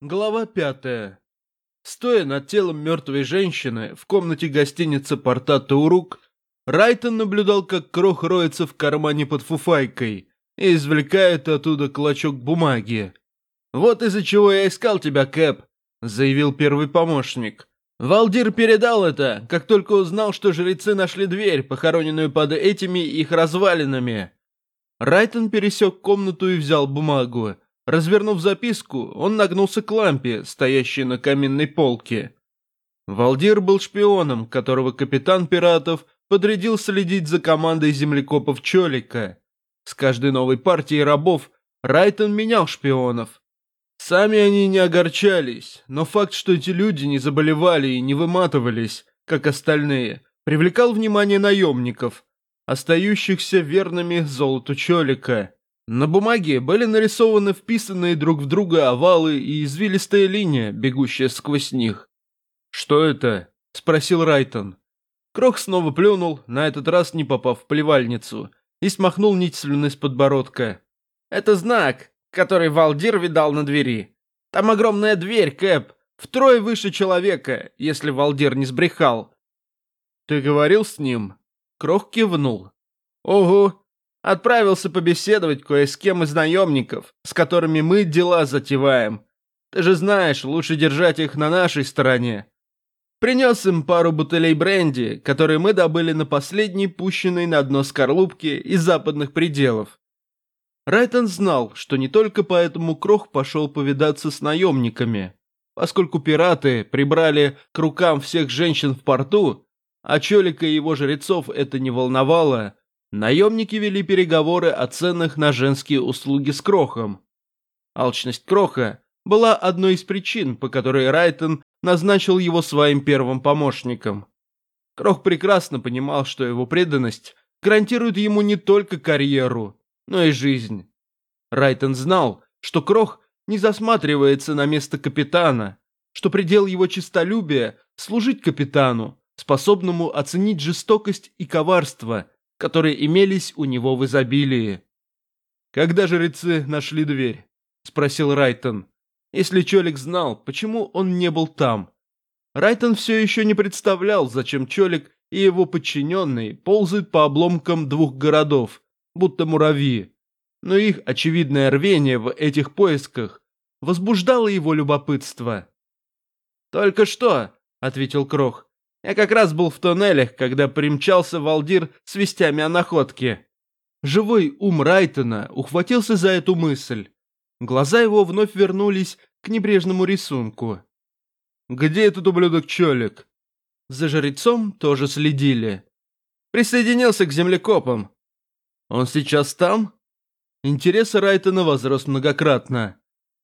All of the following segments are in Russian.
Глава пятая. Стоя над телом мертвой женщины в комнате гостиницы порта Таурук, Райтон наблюдал, как Крох роется в кармане под фуфайкой и извлекает оттуда клочок бумаги. «Вот из-за чего я искал тебя, Кэп», — заявил первый помощник. «Валдир передал это, как только узнал, что жрецы нашли дверь, похороненную под этими их развалинами». Райтон пересек комнату и взял бумагу. Развернув записку, он нагнулся к лампе, стоящей на каминной полке. Валдир был шпионом, которого капитан пиратов подрядил следить за командой землекопов Чолика. С каждой новой партией рабов Райтон менял шпионов. Сами они не огорчались, но факт, что эти люди не заболевали и не выматывались, как остальные, привлекал внимание наемников, остающихся верными золоту Чолика. На бумаге были нарисованы вписанные друг в друга овалы и извилистая линия, бегущая сквозь них. «Что это?» – спросил Райтон. Крох снова плюнул, на этот раз не попав в плевальницу, и смахнул нить слюны с подбородка. «Это знак, который Валдир видал на двери. Там огромная дверь, Кэп, втрое выше человека, если Валдир не сбрехал». «Ты говорил с ним?» Крох кивнул. «Ого, Отправился побеседовать кое с кем из наемников, с которыми мы дела затеваем. Ты же знаешь, лучше держать их на нашей стороне. Принес им пару бутылей бренди, которые мы добыли на последней пущенной на дно скорлупке из западных пределов. Райтон знал, что не только поэтому Крох пошел повидаться с наемниками. Поскольку пираты прибрали к рукам всех женщин в порту, а Чолика и его жрецов это не волновало, Наемники вели переговоры о ценах на женские услуги с Крохом. Алчность Кроха была одной из причин, по которой Райтон назначил его своим первым помощником. Крох прекрасно понимал, что его преданность гарантирует ему не только карьеру, но и жизнь. Райтон знал, что Крох не засматривается на место капитана, что предел его честолюбия – служить капитану, способному оценить жестокость и коварство – которые имелись у него в изобилии. «Когда жрецы нашли дверь?» – спросил Райтон. Если Чолик знал, почему он не был там. Райтон все еще не представлял, зачем Чолик и его подчиненные ползают по обломкам двух городов, будто муравьи. Но их очевидное рвение в этих поисках возбуждало его любопытство. «Только что», — ответил Крох, я как раз был в тоннелях, когда примчался Валдир с вестями о находке. Живой ум Райтона ухватился за эту мысль. Глаза его вновь вернулись к небрежному рисунку. «Где этот ублюдок Чолик?» За жрецом тоже следили. Присоединился к землекопам. «Он сейчас там?» Интерес Райтона возрос многократно.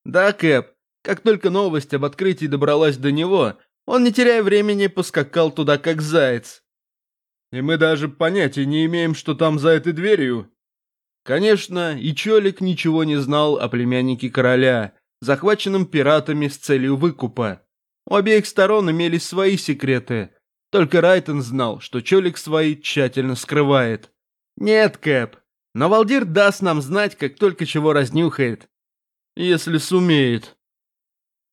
«Да, Кэп, как только новость об открытии добралась до него, он, не теряя времени, поскакал туда, как заяц. И мы даже понятия не имеем, что там за этой дверью. Конечно, и Чолик ничего не знал о племяннике короля, захваченном пиратами с целью выкупа. У обеих сторон имелись свои секреты. Только Райтон знал, что Чолик свои тщательно скрывает. «Нет, Кэп, но Валдир даст нам знать, как только чего разнюхает. Если сумеет».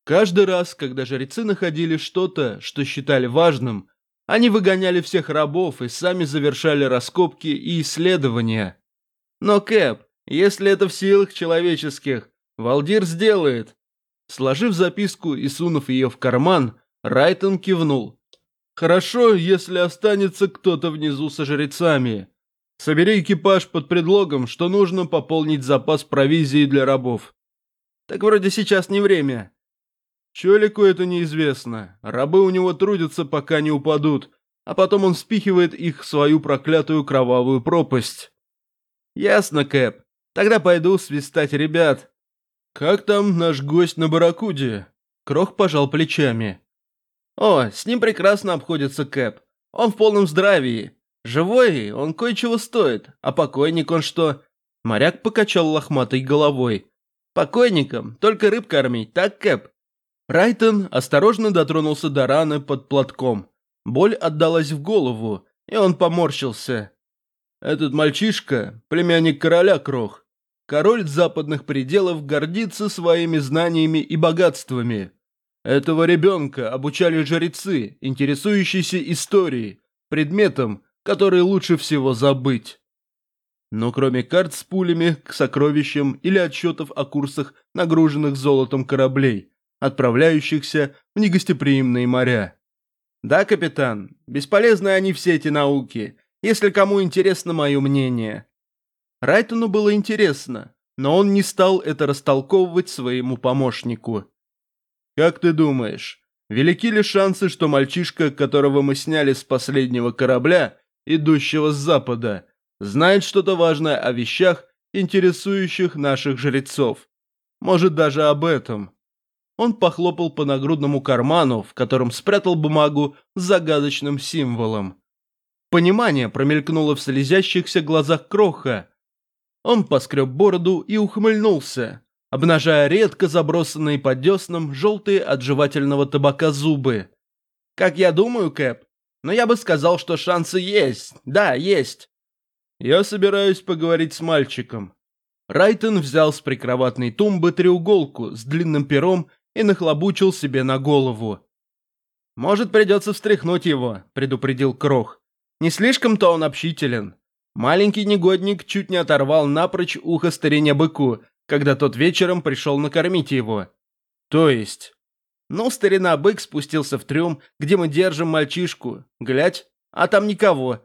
Каждый раз, когда жрецы находили что-то, что считали важным, они выгоняли всех рабов и сами завершали раскопки и исследования. Но, Кэп, если это в силах человеческих, Валдир сделает. Сложив записку и сунув ее в карман, Райтон кивнул. «Хорошо, если останется кто-то внизу со жрецами. Собери экипаж под предлогом, что нужно пополнить запас провизии для рабов». «Так вроде сейчас не время», Чолику это неизвестно. Рабы у него трудятся, пока не упадут, а потом он спихивает их в свою проклятую кровавую пропасть. Ясно, Кэп. Тогда пойду свистать ребят. Как там наш гость на Баракуде? Крох пожал плечами. О, с ним прекрасно обходится Кэп. Он в полном здравии. Живой, он кое-чего стоит. А покойник он что? Моряк покачал лохматой головой. Покойникам только рыб кормить, так, Кэп? Райтон осторожно дотронулся до раны под платком. Боль отдалась в голову, и он поморщился. «Этот мальчишка – племянник короля Крох. король западных пределов гордится своими знаниями и богатствами. Этого ребенка обучали жрецы, интересующиеся историей, предметом, который лучше всего забыть. Но кроме карт с пулями к сокровищам или отчетов о курсах нагруженных золотом кораблей, отправляющихся в негостеприимные моря. Да, капитан, бесполезны они все эти науки, если кому интересно мое мнение. Райтону было интересно, но он не стал это растолковывать своему помощнику. «Как ты думаешь, велики ли шансы, что мальчишка, которого мы сняли с последнего корабля, идущего с запада, знает что-то важное о вещах, интересующих наших жрецов? Может, даже об этом?» Он похлопал по нагрудному карману, в котором спрятал бумагу с загадочным символом. Понимание промелькнуло в слезящихся глазах Кроха. Он поскреб бороду и ухмыльнулся, обнажая редко забросанные под десном желтые от жевательного табака зубы. «Как я думаю, Кэп, но я бы сказал, что шансы есть. Да, есть. Я собираюсь поговорить с мальчиком». Райтон взял с прикроватной тумбы треуголку с длинным пером и нахлобучил себе на голову. «Может, придется встряхнуть его», — предупредил Крох. «Не слишком-то он общителен. Маленький негодник чуть не оторвал напрочь ухо старине быку, когда тот вечером пришел накормить его. То есть...» Ну, старина бык спустился в трюм, где мы держим мальчишку. Глядь, а там никого.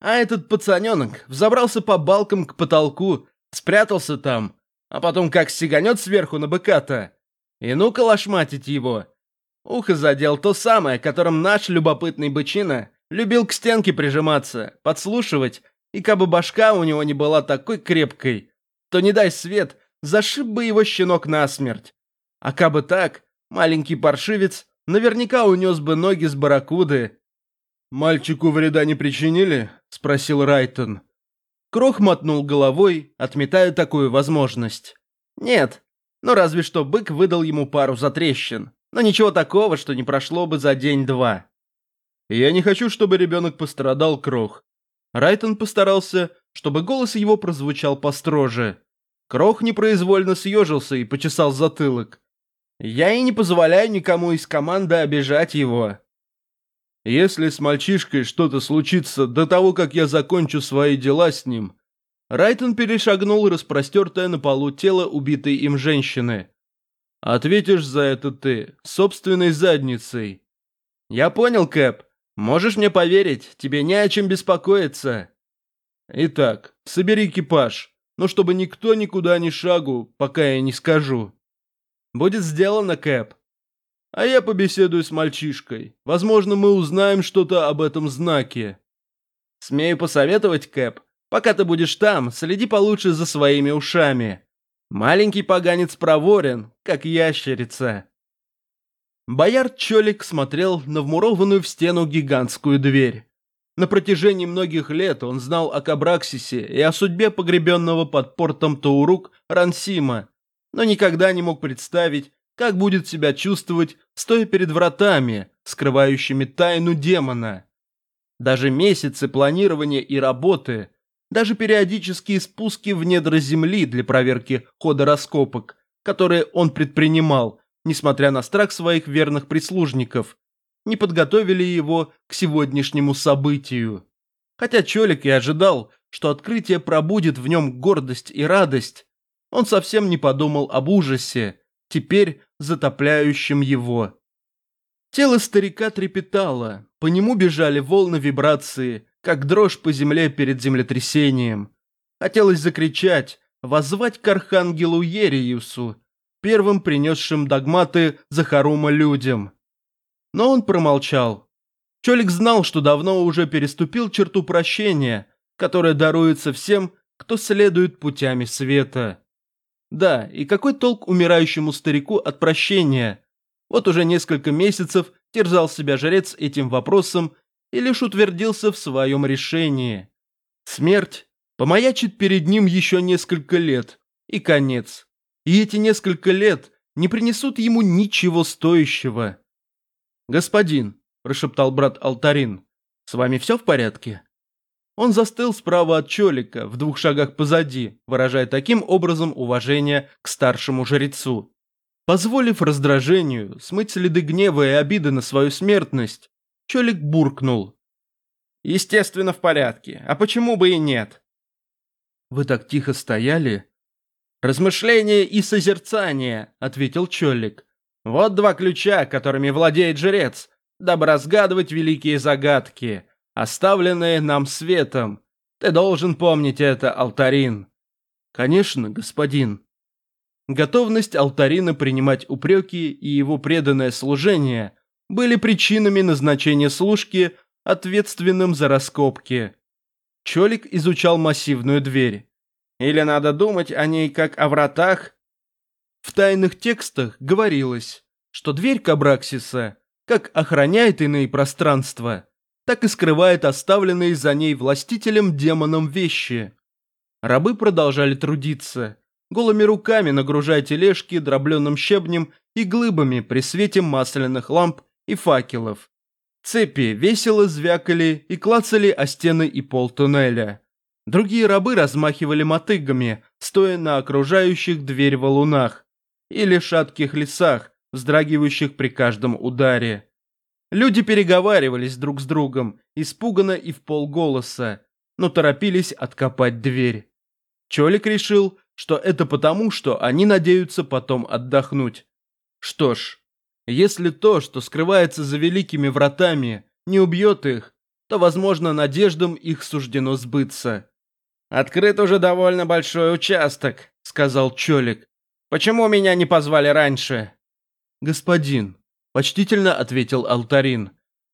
А этот пацаненок взобрался по балкам к потолку, спрятался там, а потом как сиганет сверху на быка-то. И ну-ка лошматить его. Ухо задел то самое, которым наш любопытный бычина любил к стенке прижиматься, подслушивать, и кабы башка у него не была такой крепкой, то не дай свет, зашиб бы его щенок насмерть. А кабы так, маленький паршивец наверняка унес бы ноги с барракуды. «Мальчику вреда не причинили?» – спросил Райтон. Крох мотнул головой, отметая такую возможность. «Нет, ну разве что бык выдал ему пару затрещин. Но ничего такого, что не прошло бы за день-два. Я не хочу, чтобы ребенок пострадал, Крох. Райтон постарался, чтобы голос его прозвучал построже. Крох непроизвольно съежился и почесал затылок. Я и не позволяю никому из команды обижать его. Если с мальчишкой что-то случится до того, как я закончу свои дела с ним, Райтон перешагнул распростертое на полу тело убитой им женщины. «Ответишь за это ты, собственной задницей». «Я понял, Кэп. Можешь мне поверить, тебе не о чем беспокоиться». «Итак, собери экипаж, но чтобы никто никуда ни шагу, пока я не скажу». «Будет сделано, Кэп». «А я побеседую с мальчишкой. Возможно, мы узнаем что-то об этом знаке». «Смею посоветовать, Кэп, Пока ты будешь там, следи получше за своими ушами. Маленький поганец проворен, как ящерица. Боярд Чолик смотрел на вмурованную в стену гигантскую дверь. На протяжении многих лет он знал о Кабраксисе и о судьбе погребенного под портом Таурук Рансима, но никогда не мог представить, как будет себя чувствовать, стоя перед вратами, скрывающими тайну демона. Даже месяцы планирования и работы – даже периодические спуски в недра земли для проверки хода раскопок, которые он предпринимал, несмотря на страх своих верных прислужников, не подготовили его к сегодняшнему событию. Хотя Чолик и ожидал, что открытие пробудет в нем гордость и радость, он совсем не подумал об ужасе, теперь затопляющем его. Тело старика трепетало, по нему бежали волны вибрации, как дрожь по земле перед землетрясением. Хотелось закричать, воззвать к архангелу Ериусу, первым принесшим догматы Захарума людям. Но он промолчал. Чолик знал, что давно уже переступил черту прощения, которая даруется всем, кто следует путями света. Да, и какой толк умирающему старику от прощения? Вот уже несколько месяцев терзал себя жрец этим вопросом и лишь утвердился в своем решении. Смерть помаячит перед ним еще несколько лет, и конец. И эти несколько лет не принесут ему ничего стоящего. «Господин», – прошептал брат Алтарин, – «с вами все в порядке?» Он застыл справа от Чолика, в двух шагах позади, выражая таким образом уважение к старшему жрецу. Позволив раздражению смыть следы гнева и обиды на свою смертность, Чолик буркнул. «Естественно, в порядке. А почему бы и нет?» «Вы так тихо стояли?» «Размышление и созерцание», — ответил Чолик. «Вот два ключа, которыми владеет жрец, дабы разгадывать великие загадки, оставленные нам светом. Ты должен помнить это, Алтарин». «Конечно, господин». Готовность Алтарина принимать упреки и его преданное служение были причинами назначения служки ответственным за раскопки. Чолик изучал массивную дверь. Или надо думать о ней как о вратах? В тайных текстах говорилось, что дверь Кабраксиса как охраняет иные пространства, так и скрывает оставленные за ней властителем демоном вещи. Рабы продолжали трудиться, голыми руками нагружая тележки дробленым щебнем и глыбами при свете масляных ламп и факелов. Цепи весело звякали и клацали о стены и пол туннеля. Другие рабы размахивали мотыгами, стоя на окружающих дверь валунах или шатких лесах, вздрагивающих при каждом ударе. Люди переговаривались друг с другом, испуганно и в полголоса, но торопились откопать дверь. Чолик решил, что это потому, что они надеются потом отдохнуть. Что ж, если то, что скрывается за великими вратами, не убьет их, то, возможно, надеждам их суждено сбыться. «Открыт уже довольно большой участок», — сказал Чолик. «Почему меня не позвали раньше?» «Господин», — почтительно ответил Алтарин,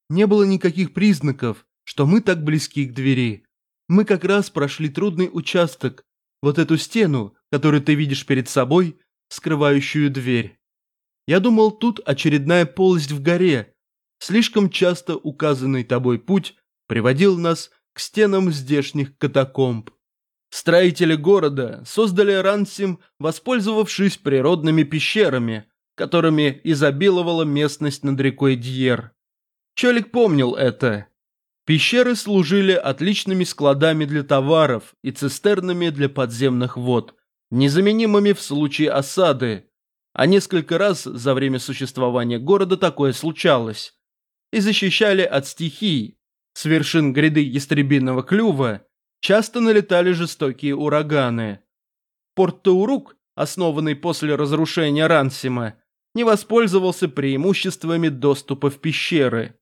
«не было никаких признаков, что мы так близки к двери. Мы как раз прошли трудный участок, вот эту стену, которую ты видишь перед собой, скрывающую дверь. Я думал, тут очередная полость в горе. Слишком часто указанный тобой путь приводил нас к стенам здешних катакомб. Строители города создали Рансим, воспользовавшись природными пещерами, которыми изобиловала местность над рекой Дьер. Чолик помнил это. Пещеры служили отличными складами для товаров и цистернами для подземных вод, незаменимыми в случае осады, а несколько раз за время существования города такое случалось, и защищали от стихий, с вершин гряды ястребиного клюва часто налетали жестокие ураганы. Порт Таурук, основанный после разрушения Рансима, не воспользовался преимуществами доступа в пещеры.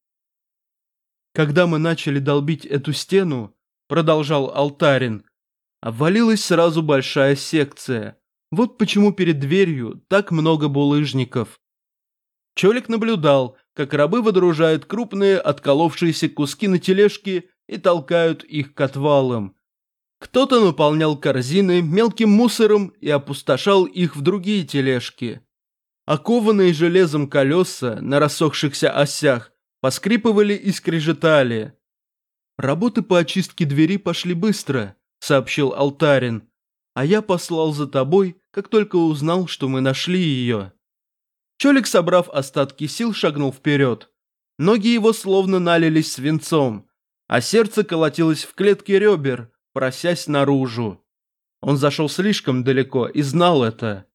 Когда мы начали долбить эту стену, продолжал Алтарин, обвалилась сразу большая секция. Вот почему перед дверью так много булыжников. Чолик наблюдал, как рабы выдружают крупные отколовшиеся куски на тележке и толкают их к отвалам. Кто-то наполнял корзины мелким мусором и опустошал их в другие тележки. Окованные железом колеса на рассохшихся осях поскрипывали и скрежетали. «Работы по очистке двери пошли быстро», — сообщил Алтарин. «А я послал за тобой, как только узнал, что мы нашли ее». Чолик, собрав остатки сил, шагнул вперед. Ноги его словно налились свинцом, а сердце колотилось в клетке ребер, просясь наружу. Он зашел слишком далеко и знал это.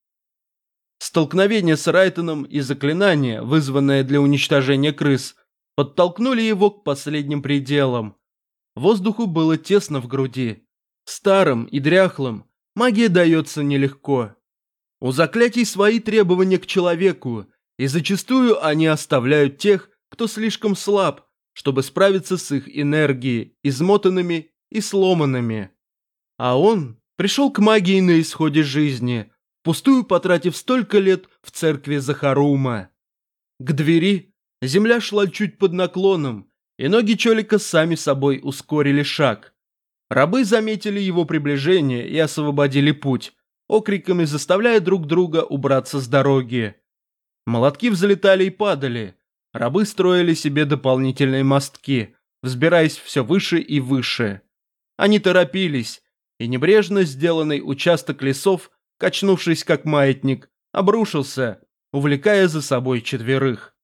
Столкновение с Райтоном и заклинание, вызванное для уничтожения крыс, подтолкнули его к последним пределам. Воздуху было тесно в груди. Старым и дряхлым магия дается нелегко. У заклятий свои требования к человеку, и зачастую они оставляют тех, кто слишком слаб, чтобы справиться с их энергией, измотанными и сломанными. А он пришел к магии на исходе жизни, пустую потратив столько лет в церкви Захарума. К двери земля шла чуть под наклоном, и ноги Чолика сами собой ускорили шаг. Рабы заметили его приближение и освободили путь, окриками заставляя друг друга убраться с дороги. Молотки взлетали и падали, Рабы строили себе дополнительные мостки, взбираясь все выше и выше. Они торопились, и небрежно сделанный участок лесов, качнувшись как маятник, обрушился, увлекая за собой четверых.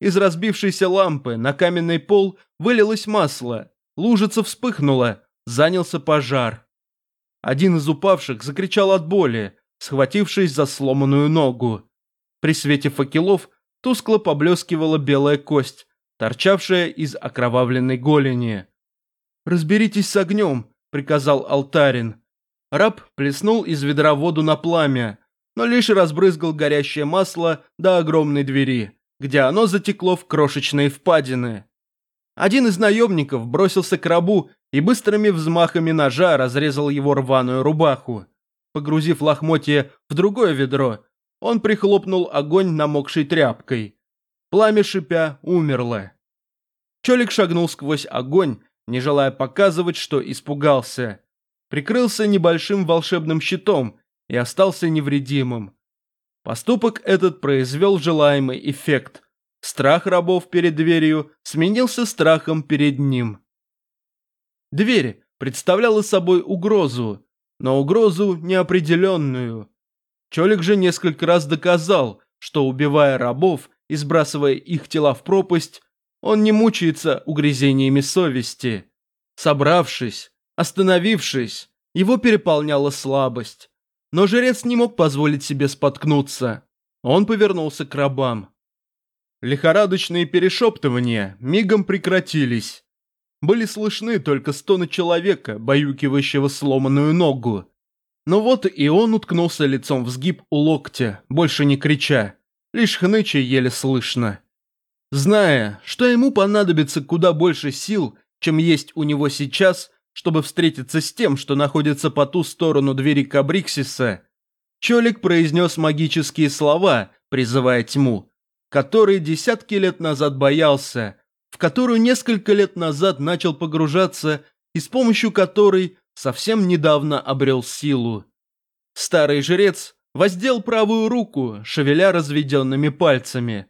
Из разбившейся лампы на каменный пол вылилось масло, лужица вспыхнула, занялся пожар. Один из упавших закричал от боли, схватившись за сломанную ногу. При свете факелов тускло поблескивала белая кость, торчавшая из окровавленной голени. «Разберитесь с огнем», — приказал Алтарин. Раб плеснул из ведра воду на пламя, но лишь разбрызгал горящее масло до огромной двери, где оно затекло в крошечные впадины. Один из наемников бросился к рабу и быстрыми взмахами ножа разрезал его рваную рубаху. Погрузив лохмотье в другое ведро, он прихлопнул огонь намокшей тряпкой. Пламя шипя умерло. Чолик шагнул сквозь огонь, не желая показывать, что испугался. Прикрылся небольшим волшебным щитом и остался невредимым. Поступок этот произвел желаемый эффект. Страх рабов перед дверью сменился страхом перед ним. Дверь представляла собой угрозу, но угрозу неопределенную. Чолик же несколько раз доказал, что убивая рабов и сбрасывая их тела в пропасть, он не мучается угрызениями совести. Собравшись, остановившись, его переполняла слабость. Но жрец не мог позволить себе споткнуться. Он повернулся к рабам. Лихорадочные перешептывания мигом прекратились. Были слышны только стоны человека, баюкивающего сломанную ногу. Но вот и он уткнулся лицом в сгиб у локтя, больше не крича. Лишь хныча еле слышно. Зная, что ему понадобится куда больше сил, чем есть у него сейчас, чтобы встретиться с тем, что находится по ту сторону двери Кабриксиса, Чолик произнес магические слова, призывая тьму, которые десятки лет назад боялся, в которую несколько лет назад начал погружаться и с помощью которой совсем недавно обрел силу. Старый жрец воздел правую руку, шевеля разведенными пальцами.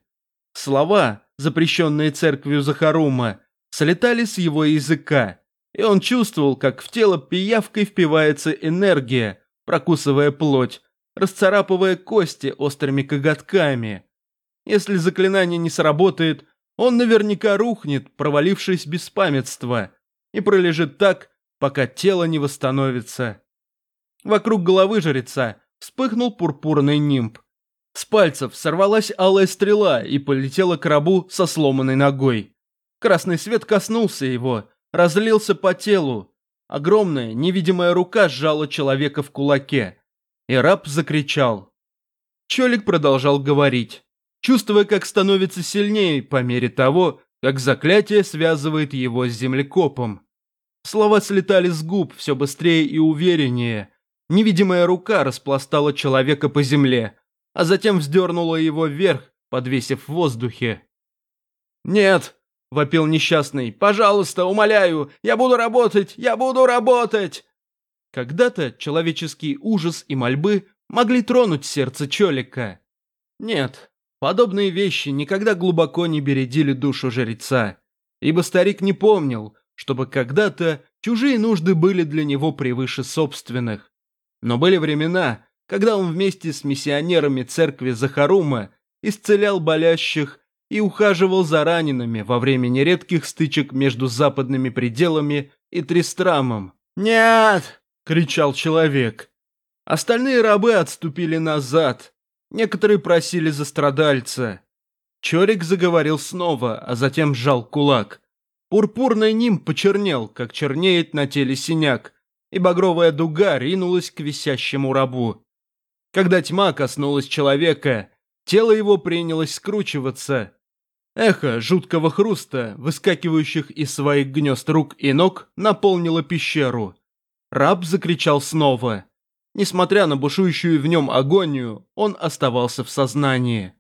Слова, запрещенные церковью Захарума, слетали с его языка, и он чувствовал, как в тело пиявкой впивается энергия, прокусывая плоть, расцарапывая кости острыми коготками. Если заклинание не сработает, он наверняка рухнет, провалившись без памятства, и пролежит так, пока тело не восстановится. Вокруг головы жреца вспыхнул пурпурный нимб. С пальцев сорвалась алая стрела и полетела к рабу со сломанной ногой. Красный свет коснулся его, разлился по телу. Огромная невидимая рука сжала человека в кулаке, и раб закричал. Чолик продолжал говорить чувствуя, как становится сильнее по мере того, как заклятие связывает его с землекопом. Слова слетали с губ все быстрее и увереннее. Невидимая рука распластала человека по земле, а затем вздернула его вверх, подвесив в воздухе. «Нет!» – вопил несчастный. «Пожалуйста, умоляю! Я буду работать! Я буду работать!» Когда-то человеческий ужас и мольбы могли тронуть сердце Чолика. Нет, Подобные вещи никогда глубоко не бередили душу жреца, ибо старик не помнил, чтобы когда-то чужие нужды были для него превыше собственных. Но были времена, когда он вместе с миссионерами церкви Захарума исцелял болящих и ухаживал за ранеными во время нередких стычек между западными пределами и Тристрамом. «Нет!» – кричал человек. Остальные рабы отступили назад, Некоторые просили за страдальца. Чорик заговорил снова, а затем сжал кулак. Пурпурный ним почернел, как чернеет на теле синяк, и багровая дуга ринулась к висящему рабу. Когда тьма коснулась человека, тело его принялось скручиваться. Эхо жуткого хруста, выскакивающих из своих гнезд рук и ног, наполнило пещеру. Раб закричал снова. Несмотря на бушующую в нем агонию, он оставался в сознании.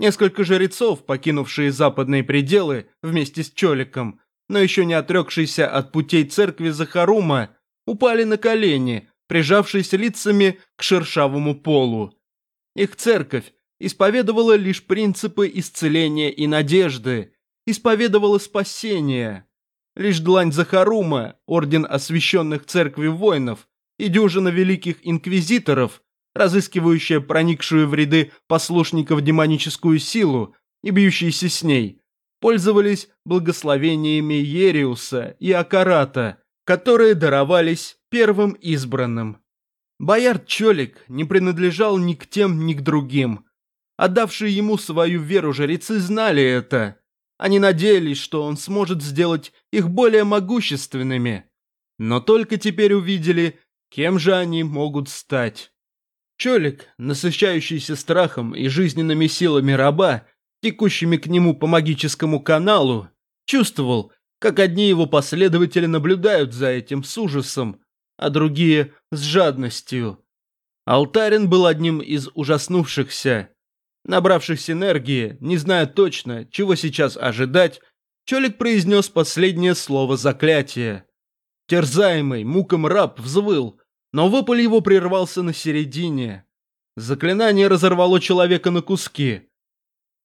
Несколько жрецов, покинувшие западные пределы вместе с Чоликом, но еще не отрекшиеся от путей церкви Захарума, упали на колени, прижавшись лицами к шершавому полу. Их церковь исповедовала лишь принципы исцеления и надежды, исповедовала спасение. Лишь длань Захарума, орден освященных церкви воинов, и дюжина великих инквизиторов, разыскивающая проникшую в ряды послушников демоническую силу и бьющиеся с ней, пользовались благословениями Ериуса и Акарата, которые даровались первым избранным. Боярд Чолик не принадлежал ни к тем, ни к другим. Отдавшие ему свою веру жрецы знали это. Они надеялись, что он сможет сделать их более могущественными. Но только теперь увидели, кем же они могут стать. Чолик, насыщающийся страхом и жизненными силами раба, текущими к нему по магическому каналу, чувствовал, как одни его последователи наблюдают за этим с ужасом, а другие с жадностью. Алтарин был одним из ужаснувшихся. Набравшись энергии, не зная точно, чего сейчас ожидать, Чолик произнес последнее слово заклятия. Терзаемый муком раб взвыл, но вопль его прервался на середине. Заклинание разорвало человека на куски.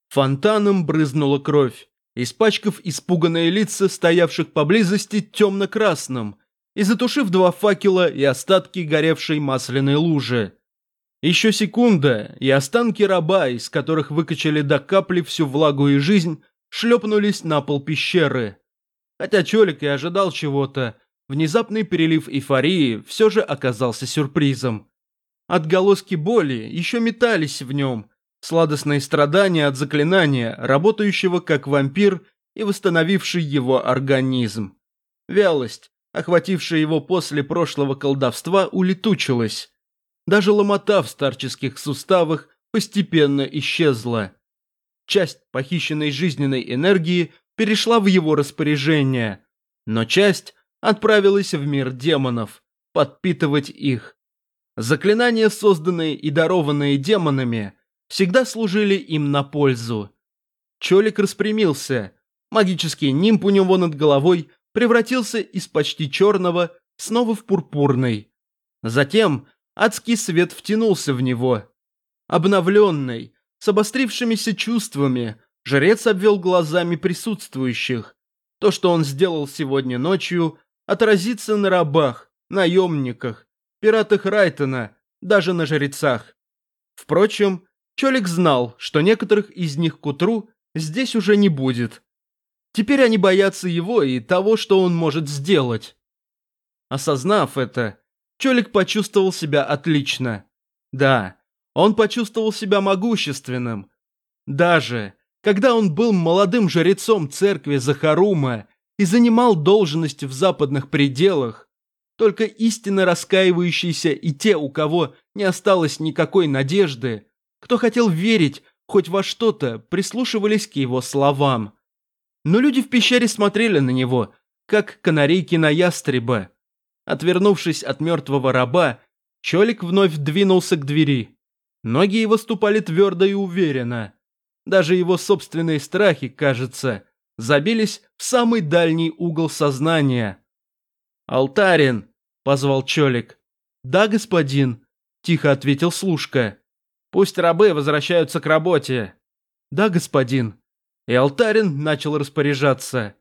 Фонтаном брызнула кровь, испачкав испуганные лица стоявших поблизости темно-красным и затушив два факела и остатки горевшей масляной лужи. Еще секунда, и останки раба, из которых выкачали до капли всю влагу и жизнь, шлепнулись на пол пещеры. Хотя Чолик и ожидал чего-то, внезапный перелив эйфории все же оказался сюрпризом. Отголоски боли еще метались в нем, сладостные страдания от заклинания, работающего как вампир и восстановивший его организм. Вялость, охватившая его после прошлого колдовства, улетучилась. Даже ломота в старческих суставах постепенно исчезла. Часть похищенной жизненной энергии перешла в его распоряжение, но часть отправилась в мир демонов, подпитывать их. Заклинания, созданные и дарованные демонами, всегда служили им на пользу. Чолик распрямился, магический нимб у него над головой превратился из почти черного снова в пурпурный. Затем адский свет втянулся в него. Обновленный, с обострившимися чувствами, жрец обвел глазами присутствующих. То, что он сделал сегодня ночью, отразится на рабах, наемниках, пиратах Райтона, даже на жрецах. Впрочем, Чолик знал, что некоторых из них к утру здесь уже не будет. Теперь они боятся его и того, что он может сделать. Осознав это, Чолик почувствовал себя отлично. Да, он почувствовал себя могущественным. Даже когда он был молодым жрецом церкви Захарума и занимал должность в западных пределах, только истинно раскаивающиеся и те, у кого не осталось никакой надежды, кто хотел верить хоть во что-то, прислушивались к его словам. Но люди в пещере смотрели на него, как канарейки на ястреба. Отвернувшись от мертвого раба, Чолик вновь двинулся к двери. Ноги его ступали твердо и уверенно. Даже его собственные страхи, кажется, забились в самый дальний угол сознания. «Алтарин!» – позвал Чолик. «Да, господин», – тихо ответил служка. «Пусть рабы возвращаются к работе». «Да, господин», и Алтарин начал распоряжаться.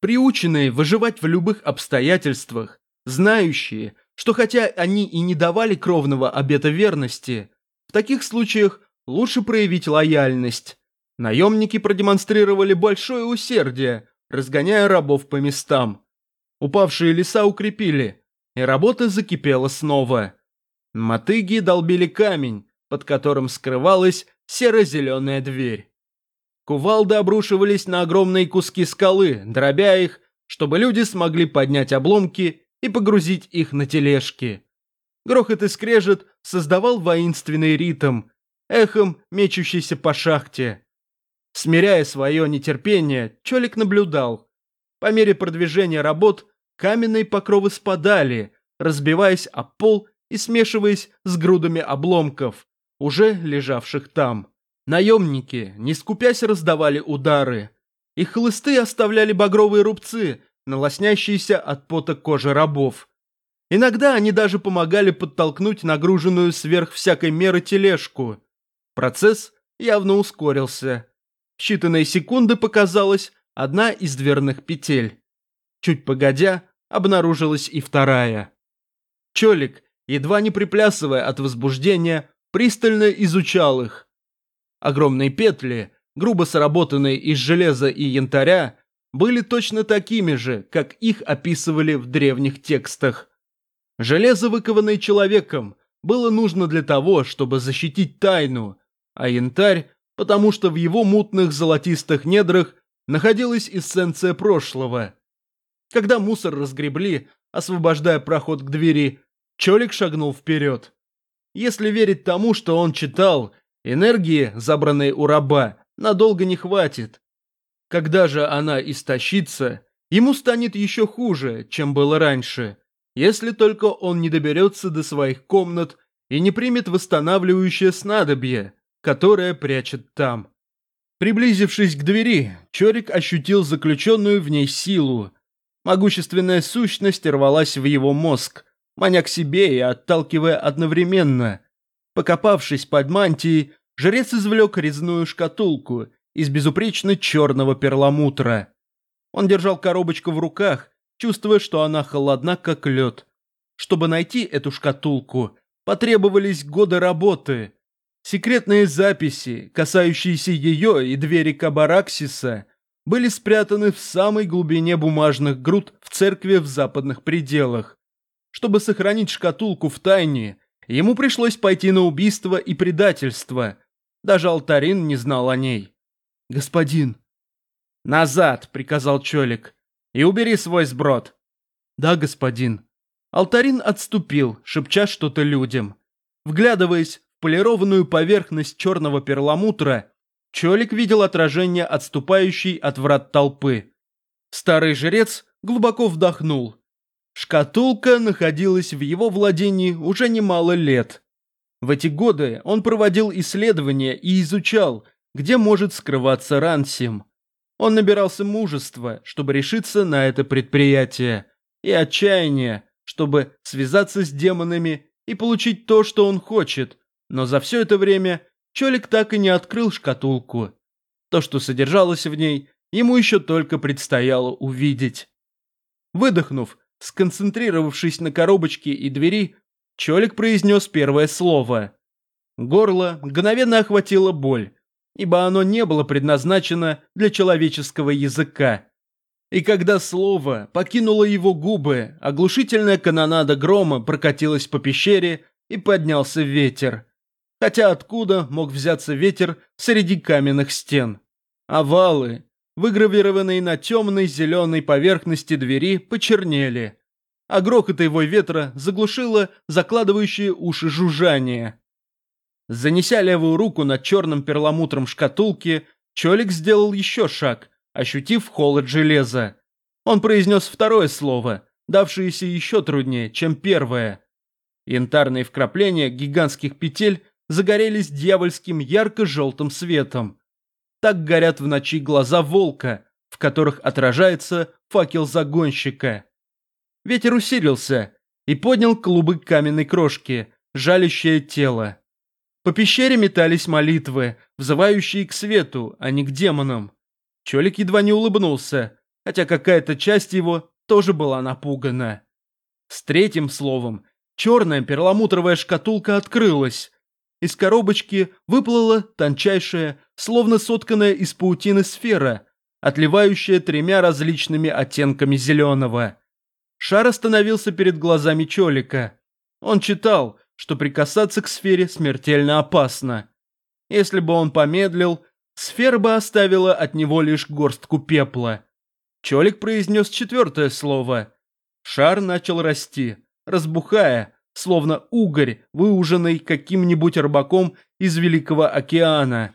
Приученные выживать в любых обстоятельствах, знающие, что хотя они и не давали кровного обета верности, в таких случаях лучше проявить лояльность. Наемники продемонстрировали большое усердие, разгоняя рабов по местам. Упавшие леса укрепили, и работа закипела снова. Мотыги долбили камень, под которым скрывалась серо-зеленая дверь. Кувалды обрушивались на огромные куски скалы, дробя их, чтобы люди смогли поднять обломки и погрузить их на тележки. Грохот и скрежет создавал воинственный ритм, эхом мечущийся по шахте. Смиряя свое нетерпение, Чолик наблюдал. По мере продвижения работ каменные покровы спадали, разбиваясь о пол и смешиваясь с грудами обломков, уже лежавших там. Наемники, не скупясь, раздавали удары. Их хлысты оставляли багровые рубцы, налоснящиеся от пота кожи рабов. Иногда они даже помогали подтолкнуть нагруженную сверх всякой меры тележку. Процесс явно ускорился. Считанные секунды показалась одна из дверных петель. Чуть погодя, обнаружилась и вторая. Чолик, едва не приплясывая от возбуждения, пристально изучал их. Огромные петли, грубо сработанные из железа и янтаря, были точно такими же, как их описывали в древних текстах. Железо, выкованное человеком, было нужно для того, чтобы защитить тайну, а янтарь, потому что в его мутных золотистых недрах находилась эссенция прошлого. Когда мусор разгребли, освобождая проход к двери, Чолик шагнул вперед. Если верить тому, что он читал, энергии, забранной у раба, надолго не хватит. Когда же она истощится, ему станет еще хуже, чем было раньше, если только он не доберется до своих комнат и не примет восстанавливающее снадобье, которое прячет там. Приблизившись к двери, Чорик ощутил заключенную в ней силу. Могущественная сущность рвалась в его мозг, маня к себе и отталкивая одновременно. Покопавшись под мантией, жрец извлек резную шкатулку из безупречно черного перламутра. Он держал коробочку в руках, чувствуя, что она холодна, как лед. Чтобы найти эту шкатулку, потребовались годы работы. Секретные записи, касающиеся ее и двери Кабараксиса, были спрятаны в самой глубине бумажных груд в церкви в западных пределах. Чтобы сохранить шкатулку в тайне, ему пришлось пойти на убийство и предательство. Даже Алтарин не знал о ней. «Господин!» «Назад!» — приказал Чолик. «И убери свой сброд!» «Да, господин!» Алтарин отступил, шепча что-то людям. Вглядываясь полированную поверхность черного перламутра, Чолик видел отражение отступающей от врат толпы. Старый жрец глубоко вдохнул. Шкатулка находилась в его владении уже немало лет. В эти годы он проводил исследования и изучал, где может скрываться Рансим. Он набирался мужества, чтобы решиться на это предприятие, и отчаяния, чтобы связаться с демонами и получить то, что он хочет, но за все это время Чолик так и не открыл шкатулку. То, что содержалось в ней, ему еще только предстояло увидеть. Выдохнув, сконцентрировавшись на коробочке и двери, Чолик произнес первое слово. Горло мгновенно охватило боль, ибо оно не было предназначено для человеческого языка. И когда слово покинуло его губы, оглушительная канонада грома прокатилась по пещере и поднялся ветер. Хотя откуда мог взяться ветер среди каменных стен? Овалы, выгравированные на темной зеленой поверхности двери, почернели, а грохот его ветра заглушило закладывающие уши жужжание. Занеся левую руку над черным перламутром шкатулки, Чолик сделал еще шаг, ощутив холод железа. Он произнес второе слово, давшееся еще труднее, чем первое. Янтарные вкрапления гигантских петель загорелись дьявольским ярко-желтым светом. Так горят в ночи глаза волка, в которых отражается факел загонщика. Ветер усилился и поднял клубы каменной крошки, жалящее тело. По пещере метались молитвы, взывающие к свету, а не к демонам. Чолик едва не улыбнулся, хотя какая-то часть его тоже была напугана. С третьим словом, черная перламутровая шкатулка открылась. Из коробочки выплыла тончайшая, словно сотканная из паутины сфера, отливающая тремя различными оттенками зеленого. Шар остановился перед глазами Чолика. Он читал, что прикасаться к сфере смертельно опасно. Если бы он помедлил, сфера бы оставила от него лишь горстку пепла. Чолик произнес четвертое слово. Шар начал расти, разбухая, словно угорь, выуженный каким-нибудь рыбаком из Великого океана.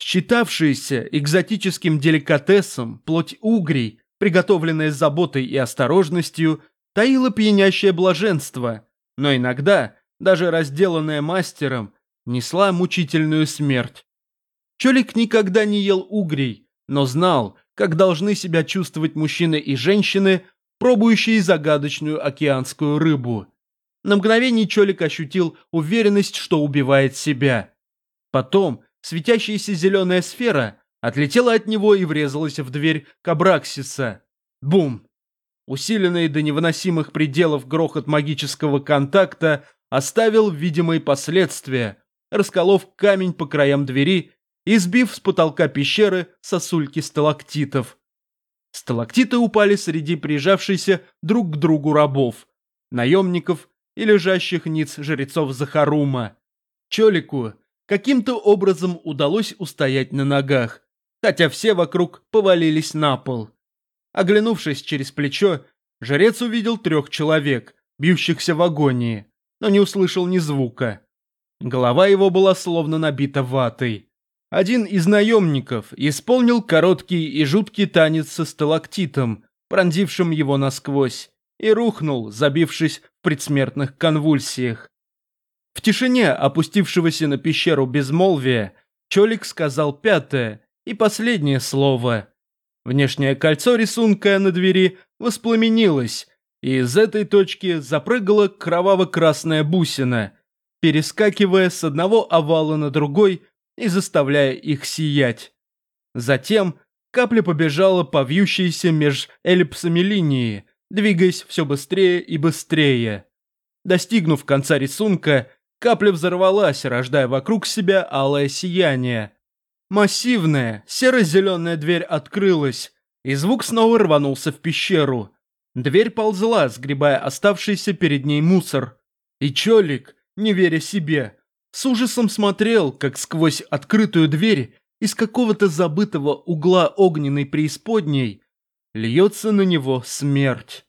Считавшаяся экзотическим деликатесом плоть угрей, приготовленная с заботой и осторожностью, таила пьянящее блаженство, но иногда даже разделанная мастером, несла мучительную смерть. Чолик никогда не ел угрей, но знал, как должны себя чувствовать мужчины и женщины, пробующие загадочную океанскую рыбу. На мгновение Чолик ощутил уверенность, что убивает себя. Потом светящаяся зеленая сфера отлетела от него и врезалась в дверь Кабраксиса. Бум! Усиленный до невыносимых пределов грохот магического контакта оставил видимые последствия, расколов камень по краям двери и сбив с потолка пещеры сосульки сталактитов. Сталактиты упали среди прижавшихся друг к другу рабов, наемников и лежащих ниц жрецов Захарума. Чолику каким-то образом удалось устоять на ногах, хотя все вокруг повалились на пол. Оглянувшись через плечо, жрец увидел трех человек, бьющихся в агонии, но не услышал ни звука. Голова его была словно набита ватой. Один из наемников исполнил короткий и жуткий танец со сталактитом, пронзившим его насквозь, и рухнул, забившись в предсмертных конвульсиях. В тишине опустившегося на пещеру безмолвия Чолик сказал пятое и последнее слово. Внешнее кольцо рисунка на двери воспламенилось, и из этой точки запрыгала кроваво-красная бусина, перескакивая с одного овала на другой и заставляя их сиять. Затем капля побежала по вьющейся меж эллипсами линии, двигаясь все быстрее и быстрее. Достигнув конца рисунка, капля взорвалась, рождая вокруг себя алое сияние. Массивная, серо-зеленая дверь открылась, и звук снова рванулся в пещеру. Дверь ползла, сгребая оставшийся перед ней мусор. И Чолик, не веря себе, с ужасом смотрел, как сквозь открытую дверь из какого-то забытого угла огненной преисподней льется на него смерть.